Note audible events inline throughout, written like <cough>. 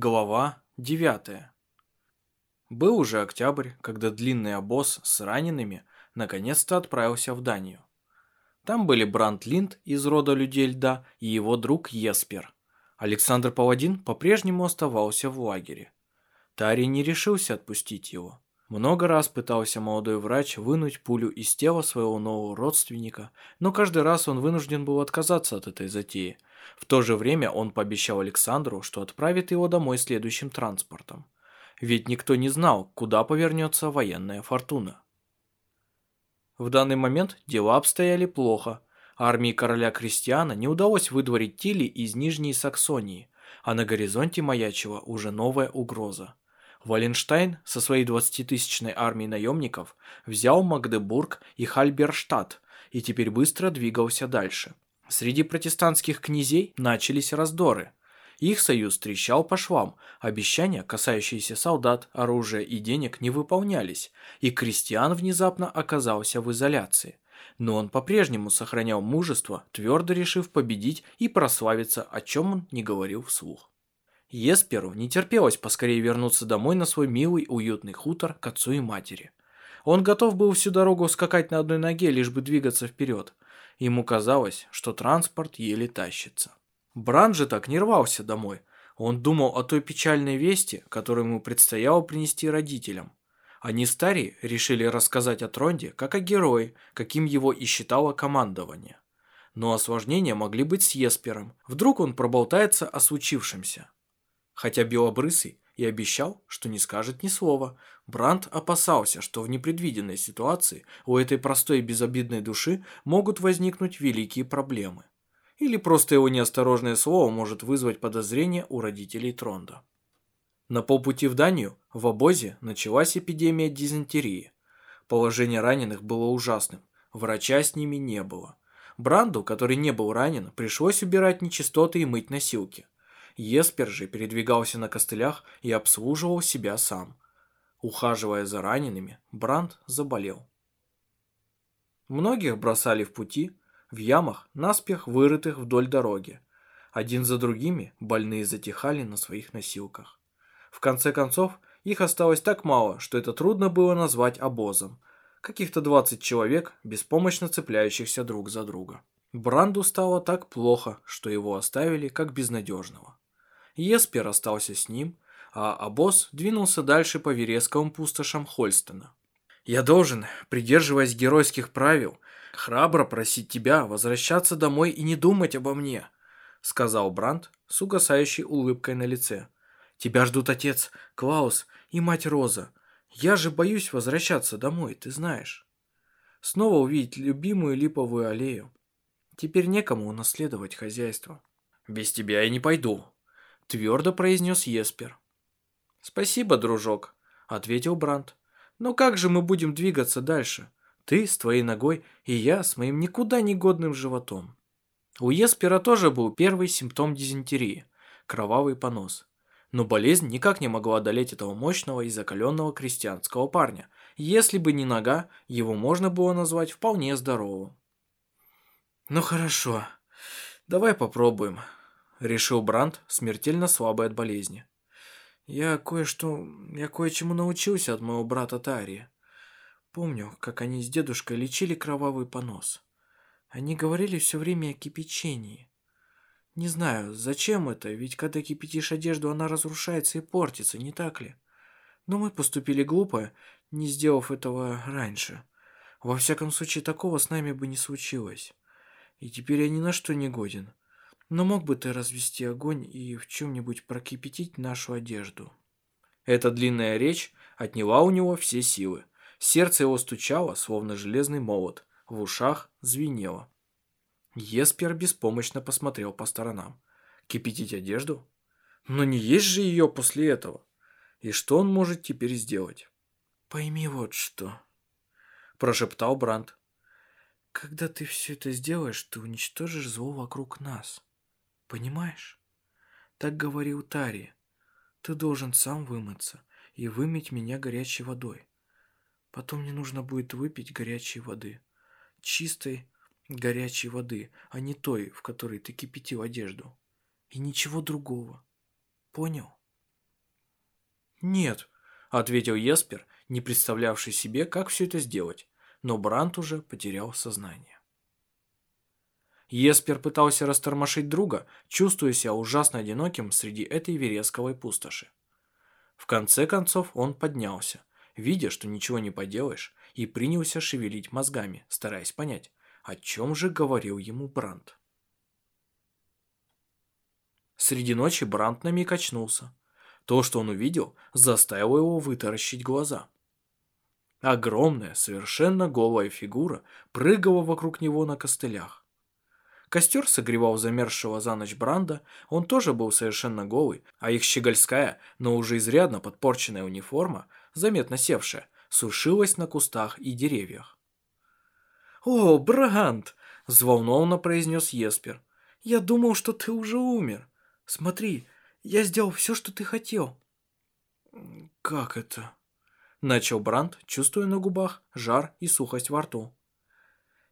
Глава 9. Был уже октябрь, когда длинный обоз с ранеными наконец-то отправился в Данию. Там были Бранд Линд из рода людей льда и его друг Еспер. Александр Паладин по-прежнему оставался в лагере. Тари не решился отпустить его. Много раз пытался молодой врач вынуть пулю из тела своего нового родственника, но каждый раз он вынужден был отказаться от этой затеи. В то же время он пообещал Александру, что отправит его домой следующим транспортом. Ведь никто не знал, куда повернется военная фортуна. В данный момент дела обстояли плохо. Армии короля Кристиана не удалось выдворить Тили из Нижней Саксонии, а на горизонте маячила уже новая угроза. Валенштайн со своей 20-тысячной армией наемников взял Магдебург и Хальберштадт и теперь быстро двигался дальше. Среди протестантских князей начались раздоры. Их союз трещал по швам, обещания, касающиеся солдат, оружия и денег, не выполнялись, и крестьян внезапно оказался в изоляции. Но он по-прежнему сохранял мужество, твердо решив победить и прославиться, о чем он не говорил вслух. Есперу не терпелось поскорее вернуться домой на свой милый уютный хутор к отцу и матери. Он готов был всю дорогу скакать на одной ноге, лишь бы двигаться вперед. Ему казалось, что транспорт еле тащится. Бран же так не рвался домой. Он думал о той печальной вести, которую ему предстояло принести родителям. Они стари решили рассказать о Тронде как о герое, каким его и считало командование. Но осложнения могли быть с Еспером. Вдруг он проболтается о случившемся. Хотя Белобрысый и обещал, что не скажет ни слова, Бранд опасался, что в непредвиденной ситуации у этой простой и безобидной души могут возникнуть великие проблемы. Или просто его неосторожное слово может вызвать подозрение у родителей Тронда. На полпути в Данию в обозе началась эпидемия дизентерии. Положение раненых было ужасным, врача с ними не было. Бранду, который не был ранен, пришлось убирать нечистоты и мыть носилки – Еспер же передвигался на костылях и обслуживал себя сам. Ухаживая за ранеными, Бранд заболел. Многих бросали в пути, в ямах, наспех вырытых вдоль дороги. Один за другими больные затихали на своих носилках. В конце концов, их осталось так мало, что это трудно было назвать обозом. Каких-то 20 человек, беспомощно цепляющихся друг за друга. Бранду стало так плохо, что его оставили как безнадежного. Еспер остался с ним, а обоз двинулся дальше по вересковым пустошам Хольстона. «Я должен, придерживаясь геройских правил, храбро просить тебя возвращаться домой и не думать обо мне», сказал Бранд с угасающей улыбкой на лице. «Тебя ждут отец, Клаус и мать Роза. Я же боюсь возвращаться домой, ты знаешь. Снова увидеть любимую липовую аллею. Теперь некому унаследовать хозяйство». «Без тебя я не пойду», твердо произнес Еспер. «Спасибо, дружок», — ответил Бранд. «Но как же мы будем двигаться дальше? Ты с твоей ногой и я с моим никуда не годным животом». У Еспера тоже был первый симптом дизентерии – кровавый понос. Но болезнь никак не могла одолеть этого мощного и закаленного крестьянского парня. Если бы не нога, его можно было назвать вполне здоровым. «Ну хорошо, давай попробуем», решил Бранд, смертельно слабый от болезни. Я кое-что, я кое-чему научился от моего брата Тария. Помню, как они с дедушкой лечили кровавый понос. Они говорили все время о кипячении. Не знаю, зачем это, ведь когда кипятишь одежду, она разрушается и портится, не так ли? Но мы поступили глупо, не сделав этого раньше. Во всяком случае, такого с нами бы не случилось. И теперь я ни на что не годен. Но мог бы ты развести огонь и в чем-нибудь прокипятить нашу одежду?» Эта длинная речь отняла у него все силы. Сердце его стучало, словно железный молот, в ушах звенело. Еспер беспомощно посмотрел по сторонам. Кипятить одежду? Но не есть же ее после этого. И что он может теперь сделать? «Пойми вот что», – прошептал Бранд. «Когда ты все это сделаешь, ты уничтожишь зло вокруг нас. Понимаешь? Так говорил Тари. Ты должен сам вымыться и вымыть меня горячей водой. Потом мне нужно будет выпить горячей воды. Чистой горячей воды, а не той, в которой ты кипятил одежду. И ничего другого. Понял? «Нет», — ответил Еспер, не представлявший себе, как все это сделать, но Брант уже потерял сознание. Еспер пытался растормошить друга, чувствуя себя ужасно одиноким среди этой вересковой пустоши. В конце концов он поднялся, видя, что ничего не поделаешь, и принялся шевелить мозгами, стараясь понять, о чем же говорил ему Брандт. Среди ночи Брандт на миг очнулся. То, что он увидел, заставило его вытаращить глаза. Огромная, совершенно голая фигура прыгала вокруг него на костылях. Костер согревал замерзшего за ночь Бранда, он тоже был совершенно голый, а их щегольская, но уже изрядно подпорченная униформа, заметно севшая, сушилась на кустах и деревьях. «О, Бранд!» – взволнованно произнес Еспер. «Я думал, что ты уже умер. Смотри, я сделал все, что ты хотел». «Как это?» – начал Бранд, чувствуя на губах жар и сухость во рту.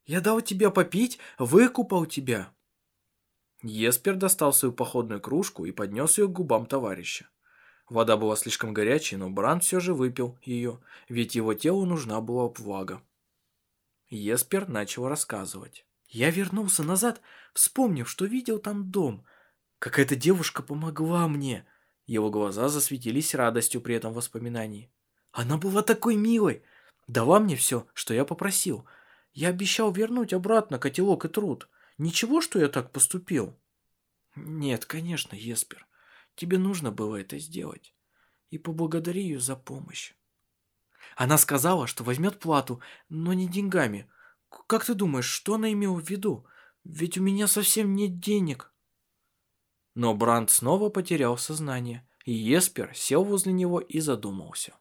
Я дал тебе попить, выкупал тебя. Еспер достал свою походную кружку и поднес ее к губам товарища. Вода была слишком горячей, но Бранд все же выпил ее, ведь его телу нужна была влага. Еспер начал рассказывать. «Я вернулся назад, вспомнив, что видел там дом. Какая-то девушка помогла мне». Его глаза засветились радостью при этом воспоминании. «Она была такой милой, дала мне все, что я попросил. Я обещал вернуть обратно котелок и труд. Ничего, что я так поступил? Нет, конечно, Еспер. Тебе нужно было это сделать. И поблагодари ее за помощь. Она сказала, что возьмет плату, но не деньгами. Как ты думаешь, что она имела в виду? Ведь у меня совсем нет денег. Но Бранд снова потерял сознание, и Еспер сел возле него и задумался.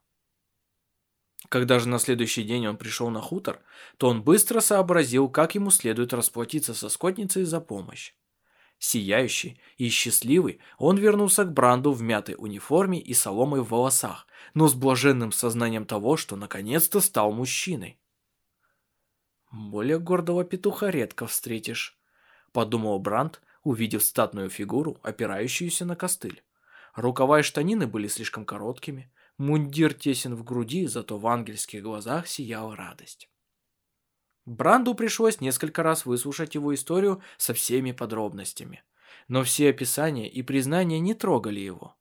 Когда же на следующий день он пришел на хутор, то он быстро сообразил, как ему следует расплатиться со скотницей за помощь. Сияющий и счастливый, он вернулся к Бранду в мятой униформе и соломой в волосах, но с блаженным сознанием того, что наконец-то стал мужчиной. «Более гордого петуха редко встретишь», — подумал Бранд, увидев статную фигуру, опирающуюся на костыль. Рукава и штанины были слишком короткими, Мундир тесен в груди, зато в ангельских глазах сияла радость. Бранду пришлось несколько раз выслушать его историю со всеми подробностями. Но все описания и признания не трогали его.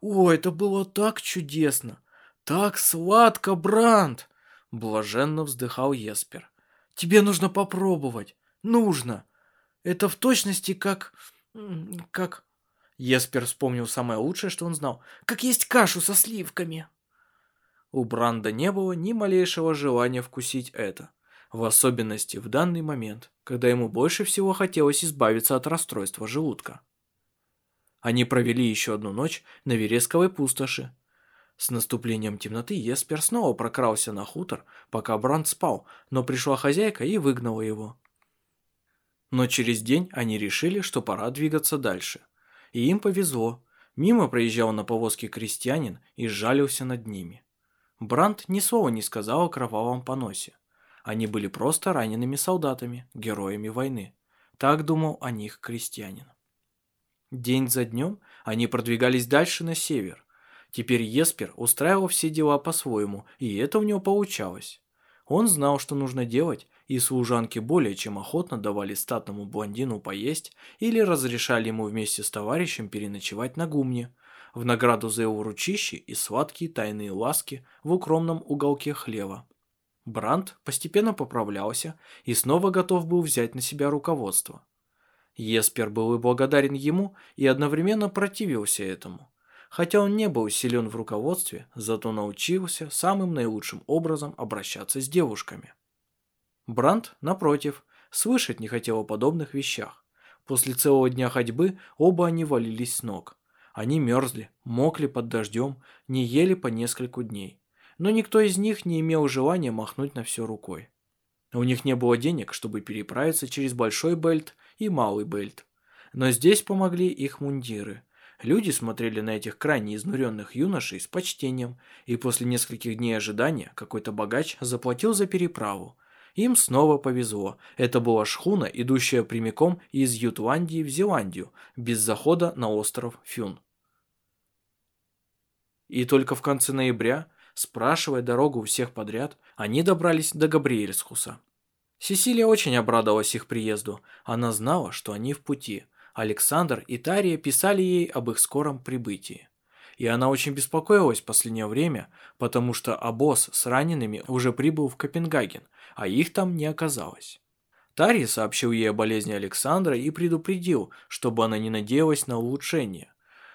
«О, это было так чудесно! Так сладко, Бранд!» Блаженно вздыхал Еспер. «Тебе нужно попробовать! Нужно! Это в точности как... как... Еспер вспомнил самое лучшее, что он знал. «Как есть кашу со сливками!» У Бранда не было ни малейшего желания вкусить это. В особенности в данный момент, когда ему больше всего хотелось избавиться от расстройства желудка. Они провели еще одну ночь на Вересковой пустоши. С наступлением темноты Еспер снова прокрался на хутор, пока Бранд спал, но пришла хозяйка и выгнала его. Но через день они решили, что пора двигаться дальше – и им повезло. Мимо проезжал на повозке крестьянин и сжалился над ними. Бранд ни слова не сказал о кровавом поносе. Они были просто ранеными солдатами, героями войны. Так думал о них крестьянин. День за днем они продвигались дальше на север. Теперь Еспер устраивал все дела по-своему, и это у него получалось. Он знал, что нужно делать, и служанки более чем охотно давали статному блондину поесть или разрешали ему вместе с товарищем переночевать на гумне, в награду за его ручище и сладкие тайные ласки в укромном уголке хлева. Бранд постепенно поправлялся и снова готов был взять на себя руководство. Еспер был и благодарен ему, и одновременно противился этому. Хотя он не был силен в руководстве, зато научился самым наилучшим образом обращаться с девушками. Бранд, напротив, слышать не хотел о подобных вещах. После целого дня ходьбы оба они валились с ног. Они мерзли, мокли под дождем, не ели по нескольку дней. Но никто из них не имел желания махнуть на все рукой. У них не было денег, чтобы переправиться через Большой Бельт и Малый Бельт. Но здесь помогли их мундиры. Люди смотрели на этих крайне изнуренных юношей с почтением, и после нескольких дней ожидания какой-то богач заплатил за переправу, им снова повезло. Это была шхуна, идущая прямиком из Ютландии в Зеландию, без захода на остров Фюн. И только в конце ноября, спрашивая дорогу у всех подряд, они добрались до Габриэльсхуса. Сесилия очень обрадовалась их приезду. Она знала, что они в пути. Александр и Тария писали ей об их скором прибытии. И она очень беспокоилась в последнее время, потому что обоз с ранеными уже прибыл в Копенгаген, а их там не оказалось. Тарий сообщил ей о болезни Александра и предупредил, чтобы она не надеялась на улучшение.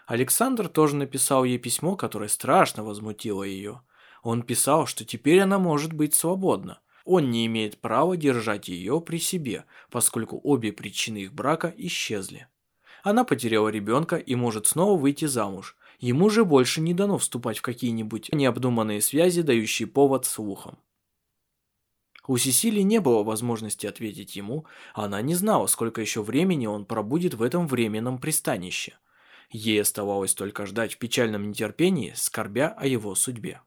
Александр тоже написал ей письмо, которое страшно возмутило ее. Он писал, что теперь она может быть свободна. Он не имеет права держать ее при себе, поскольку обе причины их брака исчезли. Она потеряла ребенка и может снова выйти замуж. Ему же больше не дано вступать в какие-нибудь необдуманные связи, дающие повод слухам. У Сесилии не было возможности ответить ему, она не знала, сколько еще времени он пробудет в этом временном пристанище. Ей оставалось только ждать в печальном нетерпении, скорбя о его судьбе.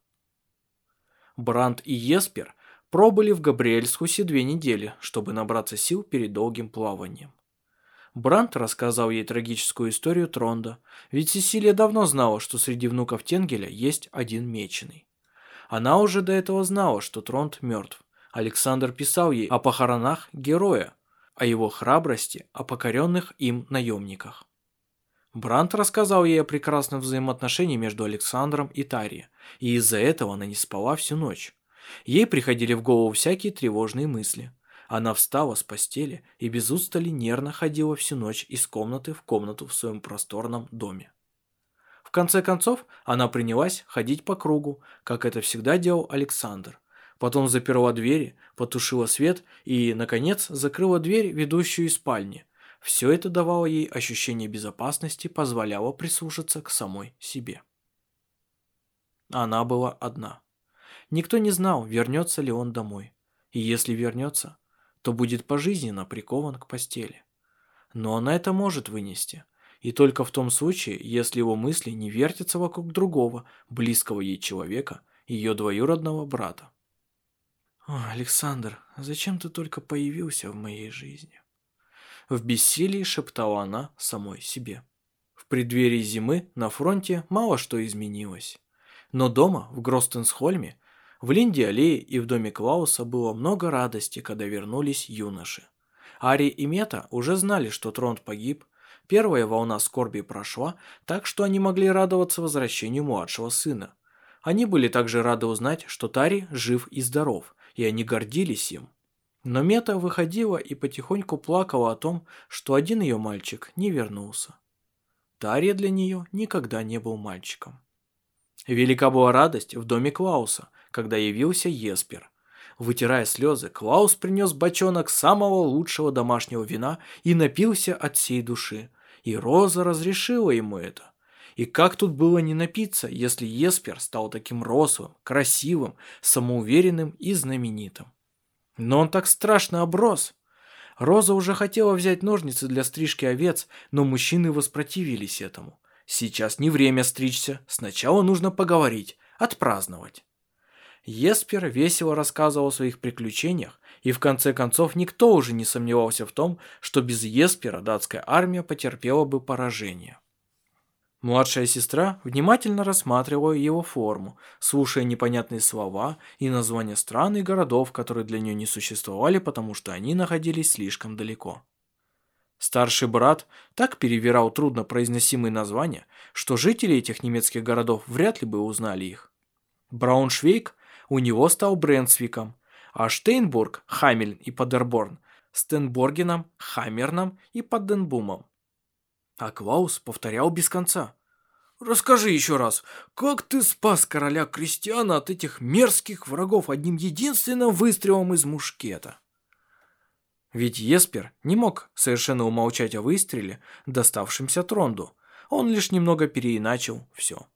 Бранд и Еспер пробыли в Габриэльсхусе две недели, чтобы набраться сил перед долгим плаванием. Бранд рассказал ей трагическую историю Тронда, ведь Сесилия давно знала, что среди внуков Тенгеля есть один меченый. Она уже до этого знала, что Тронд мертв, Александр писал ей о похоронах героя, о его храбрости, о покоренных им наемниках. Брант рассказал ей о прекрасном взаимоотношении между Александром и Тарией, и из-за этого она не спала всю ночь. Ей приходили в голову всякие тревожные мысли. Она встала с постели и без устали нервно ходила всю ночь из комнаты в комнату в своем просторном доме. В конце концов, она принялась ходить по кругу, как это всегда делал Александр, Потом заперла двери, потушила свет и, наконец, закрыла дверь, ведущую из спальни. Все это давало ей ощущение безопасности, позволяло прислушаться к самой себе. Она была одна. Никто не знал, вернется ли он домой. И если вернется, то будет пожизненно прикован к постели. Но она это может вынести. И только в том случае, если его мысли не вертятся вокруг другого, близкого ей человека, ее двоюродного брата. «О, Александр, зачем ты только появился в моей жизни?» В бессилии шептала она самой себе. В преддверии зимы на фронте мало что изменилось. Но дома, в Гростенсхольме, в Линде-аллее и в доме Клауса было много радости, когда вернулись юноши. Ари и Мета уже знали, что Тронт погиб, первая волна скорби прошла, так что они могли радоваться возвращению младшего сына. Они были также рады узнать, что Тари жив и здоров, и они гордились им. Но Мета выходила и потихоньку плакала о том, что один ее мальчик не вернулся. Тария для нее никогда не был мальчиком. Велика была радость в доме Клауса, когда явился Еспер. Вытирая слезы, Клаус принес бочонок самого лучшего домашнего вина и напился от всей души. И Роза разрешила ему это. И как тут было не напиться, если Еспер стал таким рослым, красивым, самоуверенным и знаменитым? Но он так страшно оброс. Роза уже хотела взять ножницы для стрижки овец, но мужчины воспротивились этому. Сейчас не время стричься, сначала нужно поговорить, отпраздновать. Еспер весело рассказывал о своих приключениях, и в конце концов никто уже не сомневался в том, что без Еспера датская армия потерпела бы поражение. Младшая сестра внимательно рассматривала его форму, слушая непонятные слова и названия стран и городов, которые для нее не существовали, потому что они находились слишком далеко. Старший брат так перевирал труднопроизносимые названия, что жители этих немецких городов вряд ли бы узнали их. Брауншвейг у него стал Бренсвиком, а Штейнбург, Хамельн и Падерборн – Стенборгеном, Хаммерном и Падденбумом. А Клаус повторял без конца. «Расскажи еще раз, как ты спас короля Кристиана от этих мерзких врагов одним единственным выстрелом из мушкета?» Ведь Еспер не мог совершенно умолчать о выстреле, доставшемся Тронду. Он лишь немного переиначил все.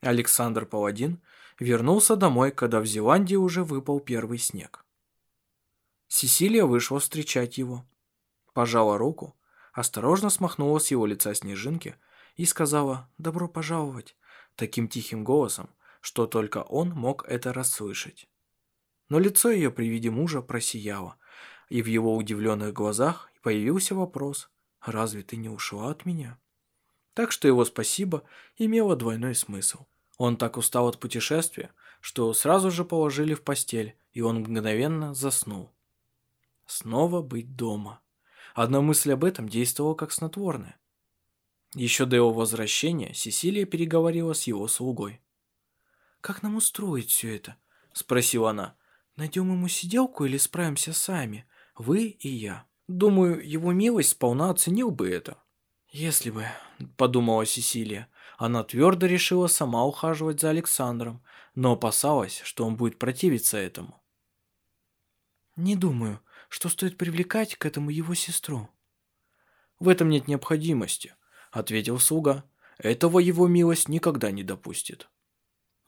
Александр Паладин вернулся домой, когда в Зеландии уже выпал первый снег. Сесилия вышла встречать его. Пожала руку, осторожно смахнула с его лица снежинки и сказала «добро пожаловать» таким тихим голосом, что только он мог это расслышать. Но лицо ее при виде мужа просияло, и в его удивленных глазах появился вопрос «разве ты не ушла от меня?» так что его спасибо имело двойной смысл. Он так устал от путешествия, что сразу же положили в постель, и он мгновенно заснул. Снова быть дома. Одна мысль об этом действовала как снотворное. Еще до его возвращения Сесилия переговорила с его слугой. «Как нам устроить все это?» – спросила она. «Найдем ему сиделку или справимся сами? Вы и я». «Думаю, его милость сполна оценил бы это». «Если бы», – подумала Сесилия. Она твердо решила сама ухаживать за Александром, но опасалась, что он будет противиться этому. «Не думаю, что стоит привлекать к этому его сестру». «В этом нет необходимости», ответил слуга. Этого его милость никогда не допустит.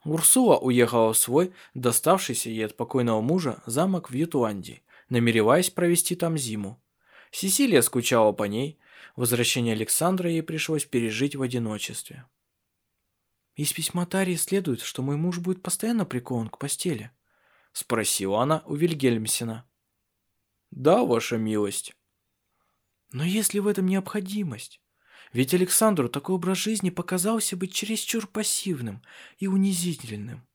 Урсула уехала в свой, доставшийся ей от покойного мужа, замок в Ютландии, намереваясь провести там зиму. Сесилия скучала по ней, возвращение Александра ей пришлось пережить в одиночестве. «Из письма Тарии следует, что мой муж будет постоянно прикован к постели», — спросила она у Вильгельмсена. «Да, ваша милость». «Но есть ли в этом необходимость? Ведь Александру такой образ жизни показался быть чересчур пассивным и унизительным.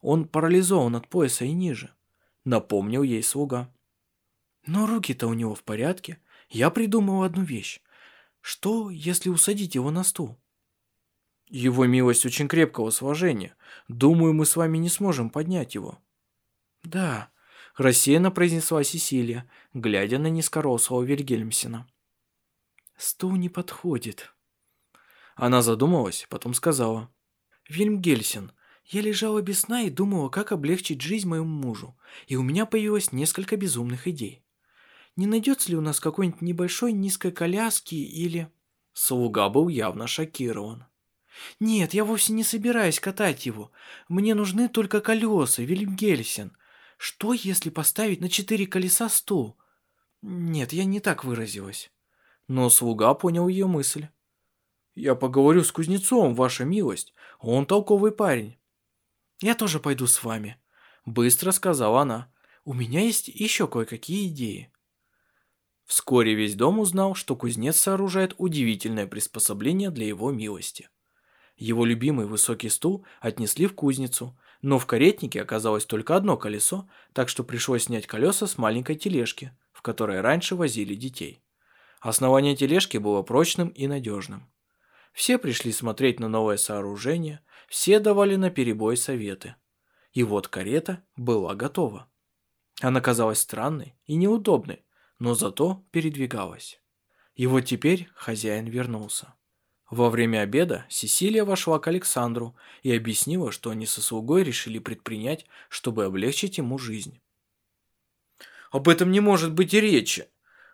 Он парализован от пояса и ниже, напомнил ей слуга. Но руки-то у него в порядке. Я придумал одну вещь. Что, если усадить его на стул? Его милость очень крепкого сложения. Думаю, мы с вами не сможем поднять его. Да, рассеянно произнесла Сесилия, глядя на низкорослого Вильгельмсена. Стул не подходит. Она задумалась, потом сказала. Вильм Гельсин, я лежала без сна и думала, как облегчить жизнь моему мужу, и у меня появилось несколько безумных идей. Не найдется ли у нас какой-нибудь небольшой низкой коляски или... Слуга был явно шокирован. «Нет, я вовсе не собираюсь катать его. Мне нужны только колеса, Вильм Гельсин. Что, если поставить на четыре колеса стул? Нет, я не так выразилась». Но слуга понял ее мысль. «Я поговорю с кузнецом, ваша милость. Он толковый парень». «Я тоже пойду с вами», — быстро сказала она. «У меня есть еще кое-какие идеи». Вскоре весь дом узнал, что кузнец сооружает удивительное приспособление для его милости. Его любимый высокий стул отнесли в кузницу, но в каретнике оказалось только одно колесо, так что пришлось снять колеса с маленькой тележки, в которой раньше возили детей. Основание тележки было прочным и надежным. Все пришли смотреть на новое сооружение, все давали на перебой советы. И вот карета была готова. Она казалась странной и неудобной, но зато передвигалась. И вот теперь хозяин вернулся. Во время обеда Сесилия вошла к Александру и объяснила, что они со слугой решили предпринять, чтобы облегчить ему жизнь. «Об этом не может быть и речи!»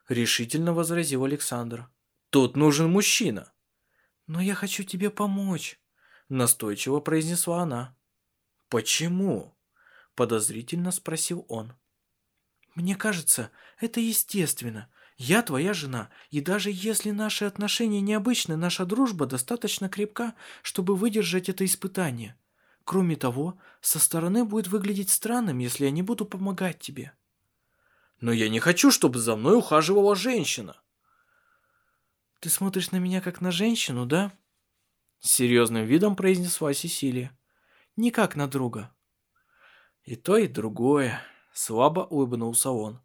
решительно возразил Александр. Тут нужен мужчина. Но я хочу тебе помочь, настойчиво произнесла она. Почему? подозрительно спросил он. Мне кажется, это естественно. Я твоя жена, и даже если наши отношения необычны, наша дружба достаточно крепка, чтобы выдержать это испытание. Кроме того, со стороны будет выглядеть странным, если я не буду помогать тебе. Но я не хочу, чтобы за мной ухаживала женщина. Ты смотришь на меня как на женщину, да? С серьезным видом произнесла Сесилия. Не как на друга. И то, и другое. Слабо улыбнулся он.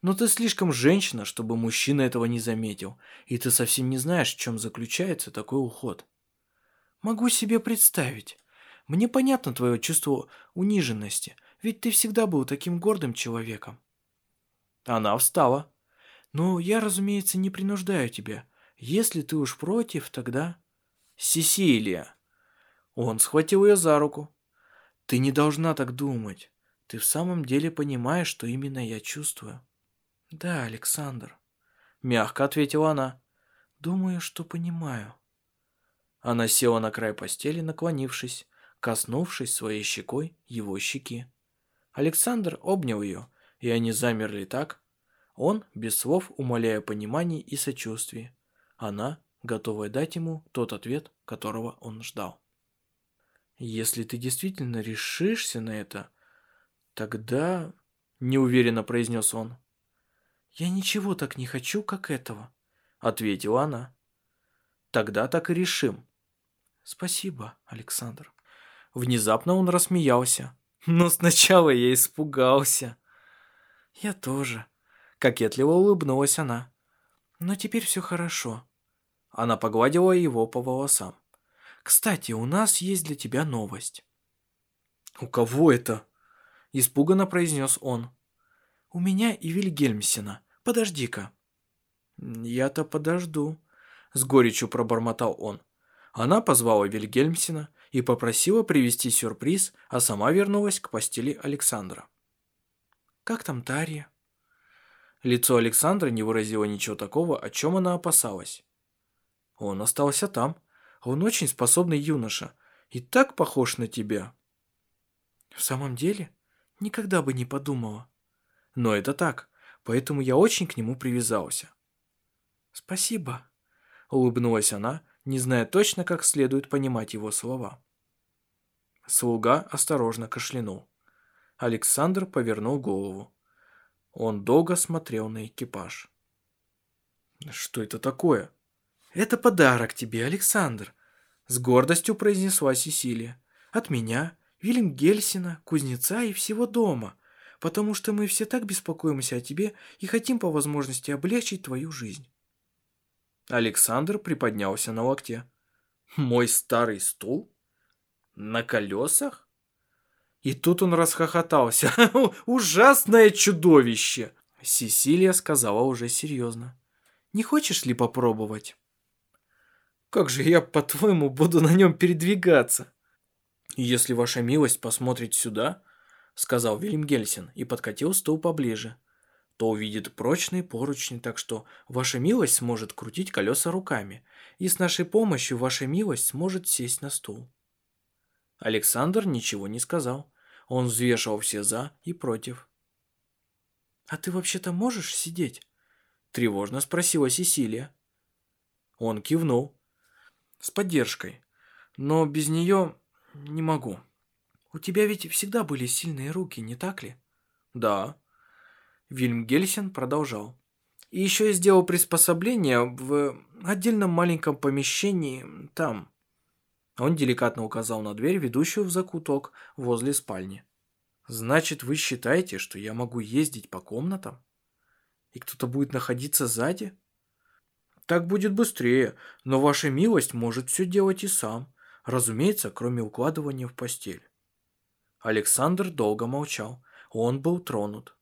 Но ты слишком женщина, чтобы мужчина этого не заметил, и ты совсем не знаешь, в чем заключается такой уход. Могу себе представить. Мне понятно твое чувство униженности, ведь ты всегда был таким гордым человеком. Она встала. «Ну, я, разумеется, не принуждаю тебя. Если ты уж против, тогда...» «Сесилия!» Он схватил ее за руку. «Ты не должна так думать. Ты в самом деле понимаешь, что именно я чувствую?» «Да, Александр», — мягко ответила она. «Думаю, что понимаю». Она села на край постели, наклонившись, коснувшись своей щекой его щеки. Александр обнял ее, и они замерли так. Он, без слов, умоляя понимания и сочувствия. Она, готовая дать ему тот ответ, которого он ждал. «Если ты действительно решишься на это, тогда...» — неуверенно произнес он. «Я ничего так не хочу, как этого», — ответила она. Тогда так и решим. Спасибо, Александр. Внезапно он рассмеялся. Но сначала я испугался. Я тоже. Кокетливо улыбнулась она. Но теперь все хорошо. Она погладила его по волосам. Кстати, у нас есть для тебя новость. У кого это? Испуганно произнес он. У меня и Вильгельмсена. Подожди-ка. Я-то подожду. С горечью пробормотал он. Она позвала Вильгельмсена и попросила привезти сюрприз, а сама вернулась к постели Александра. «Как там Тарья?» Лицо Александра не выразило ничего такого, о чем она опасалась. Он остался там. Он очень способный юноша и так похож на тебя. В самом деле, никогда бы не подумала. Но это так, поэтому я очень к нему привязался. Спасибо, улыбнулась она, не зная точно, как следует понимать его слова. Слуга осторожно кашлянул. Александр повернул голову. Он долго смотрел на экипаж. «Что это такое?» «Это подарок тебе, Александр», — с гордостью произнесла Сесилия. «От меня, Вильям Гельсина, кузнеца и всего дома, потому что мы все так беспокоимся о тебе и хотим по возможности облегчить твою жизнь». Александр приподнялся на локте. «Мой старый стул? На колесах?» И тут он расхохотался. <laughs> «Ужасное чудовище!» Сесилия сказала уже серьезно. «Не хочешь ли попробовать?» Как же я, по-твоему, буду на нем передвигаться? Если ваша милость посмотрит сюда, сказал Вильям Гельсин и подкатил стул поближе, то увидит прочные поручни, так что ваша милость сможет крутить колеса руками, и с нашей помощью ваша милость сможет сесть на стул. Александр ничего не сказал. Он взвешивал все «за» и «против». «А ты вообще-то можешь сидеть?» Тревожно спросила Сесилия. Он кивнул. С поддержкой. Но без нее не могу. У тебя ведь всегда были сильные руки, не так ли? Да. Вильм Гельсен продолжал. И еще я сделал приспособление в отдельном маленьком помещении там. Он деликатно указал на дверь, ведущую в закуток возле спальни. Значит, вы считаете, что я могу ездить по комнатам? И кто-то будет находиться сзади? Так будет быстрее, но ваша милость может все делать и сам, разумеется, кроме укладывания в постель. Александр долго молчал, он был тронут.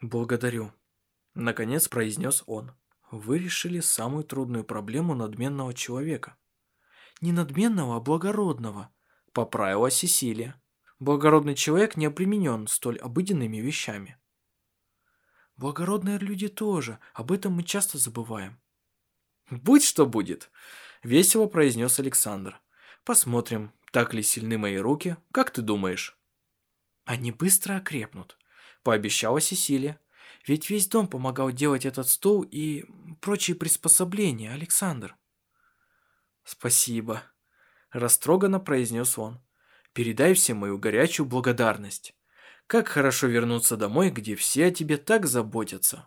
«Благодарю», — наконец произнес он. «Вы решили самую трудную проблему надменного человека». «Не надменного, а благородного», — поправила Сесилия. «Благородный человек не обременен столь обыденными вещами». Благородные люди тоже, об этом мы часто забываем. Будь что будет, весело произнес Александр. Посмотрим, так ли сильны мои руки, как ты думаешь? Они быстро окрепнут, пообещала Сесилия. Ведь весь дом помогал делать этот стол и прочие приспособления, Александр. Спасибо, растроганно произнес он. Передай всем мою горячую благодарность. Как хорошо вернуться домой, где все о тебе так заботятся.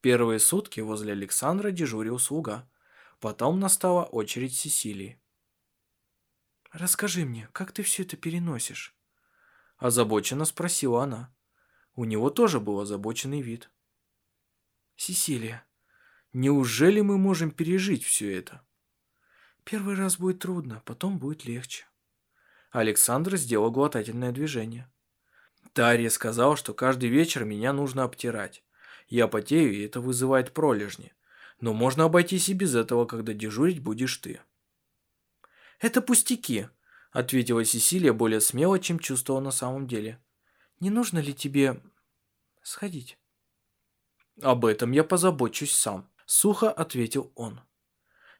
Первые сутки возле Александра дежурил слуга. Потом настала очередь Сесилии. «Расскажи мне, как ты все это переносишь?» Озабоченно спросила она. У него тоже был озабоченный вид. «Сесилия, неужели мы можем пережить все это?» «Первый раз будет трудно, потом будет легче». Александр сделал глотательное движение. Тарья сказал, что каждый вечер меня нужно обтирать. Я потею, и это вызывает пролежни. Но можно обойтись и без этого, когда дежурить будешь ты. «Это пустяки», — ответила Сесилия более смело, чем чувствовала на самом деле. «Не нужно ли тебе сходить?» «Об этом я позабочусь сам», — сухо ответил он.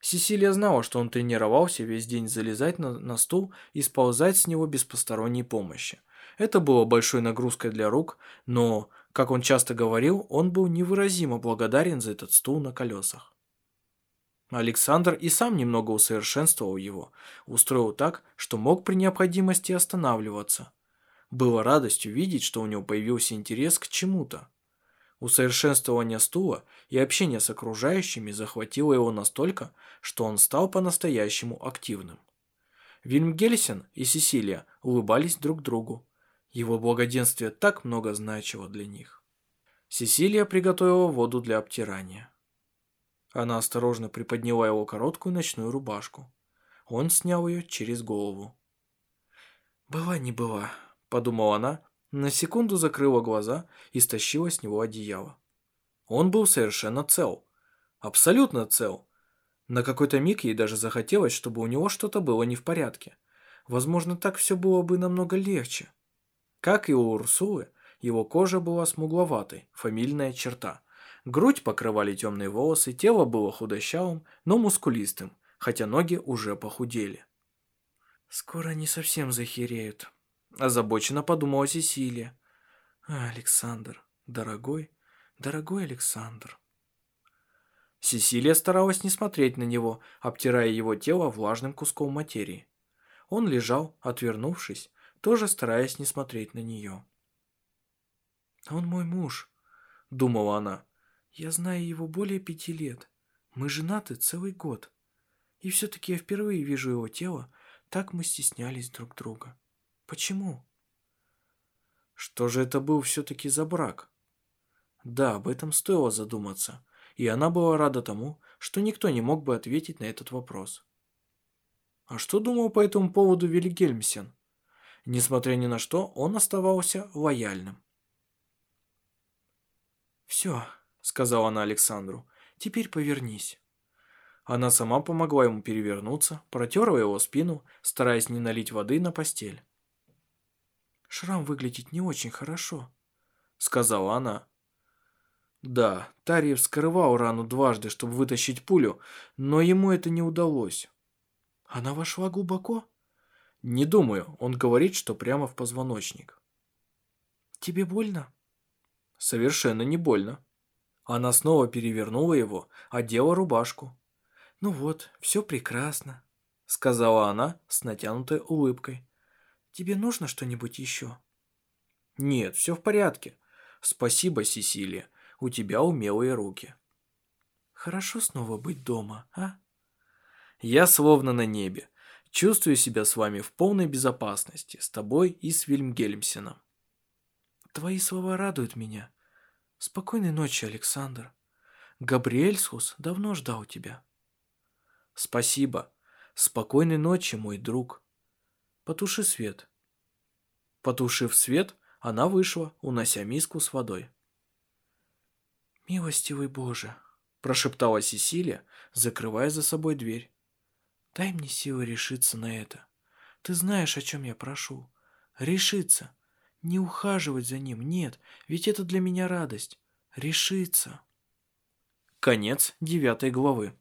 Сесилия знала, что он тренировался весь день залезать на, на стул и сползать с него без посторонней помощи. Это было большой нагрузкой для рук, но, как он часто говорил, он был невыразимо благодарен за этот стул на колесах. Александр и сам немного усовершенствовал его, устроил так, что мог при необходимости останавливаться. Было радостью видеть, что у него появился интерес к чему-то. Усовершенствование стула и общение с окружающими захватило его настолько, что он стал по-настоящему активным. Вильмгельсен и Сесилия улыбались друг другу. Его благоденствие так много значило для них. Сесилия приготовила воду для обтирания. Она осторожно приподняла его короткую ночную рубашку. Он снял ее через голову. «Была не была», — подумала она, на секунду закрыла глаза и стащила с него одеяло. Он был совершенно цел. Абсолютно цел. На какой-то миг ей даже захотелось, чтобы у него что-то было не в порядке. Возможно, так все было бы намного легче. Как и у Урсулы, его кожа была смугловатой, фамильная черта. Грудь покрывали темные волосы, тело было худощавым, но мускулистым, хотя ноги уже похудели. «Скоро они совсем захереют», – озабоченно подумала Сесилия. «А, Александр, дорогой, дорогой Александр». Сесилия старалась не смотреть на него, обтирая его тело влажным куском материи. Он лежал, отвернувшись, тоже стараясь не смотреть на нее. «Он мой муж», — думала она. «Я знаю его более пяти лет. Мы женаты целый год. И все-таки я впервые вижу его тело, так мы стеснялись друг друга. Почему?» Что же это был все-таки за брак? Да, об этом стоило задуматься, и она была рада тому, что никто не мог бы ответить на этот вопрос. А что думал по этому поводу Вильгельмсен? Несмотря ни на что, он оставался лояльным. «Все», — сказала она Александру, — «теперь повернись». Она сама помогла ему перевернуться, протерла его спину, стараясь не налить воды на постель. «Шрам выглядит не очень хорошо», — сказала она. Да, Тарьев скрывал рану дважды, чтобы вытащить пулю, но ему это не удалось. «Она вошла глубоко?» «Не думаю. Он говорит, что прямо в позвоночник». «Тебе больно?» «Совершенно не больно». Она снова перевернула его, одела рубашку. «Ну вот, все прекрасно», — сказала она с натянутой улыбкой. «Тебе нужно что-нибудь еще?» «Нет, все в порядке. Спасибо, Сесилия. У тебя умелые руки». «Хорошо снова быть дома, а?» «Я словно на небе. Чувствую себя с вами в полной безопасности, с тобой и с Вильмгельмсеном». «Твои слова радуют меня. Спокойной ночи, Александр. Габриэльсхус давно ждал тебя». «Спасибо. Спокойной ночи, мой друг. Потуши свет». Потушив свет, она вышла, унося миску с водой. «Милостивый Боже!» – прошептала Сесилия, закрывая за собой дверь. «Дай мне силы решиться на это. Ты знаешь, о чем я прошу. Решиться. Не ухаживать за ним, нет, ведь это для меня радость. Решиться». Конец девятой главы.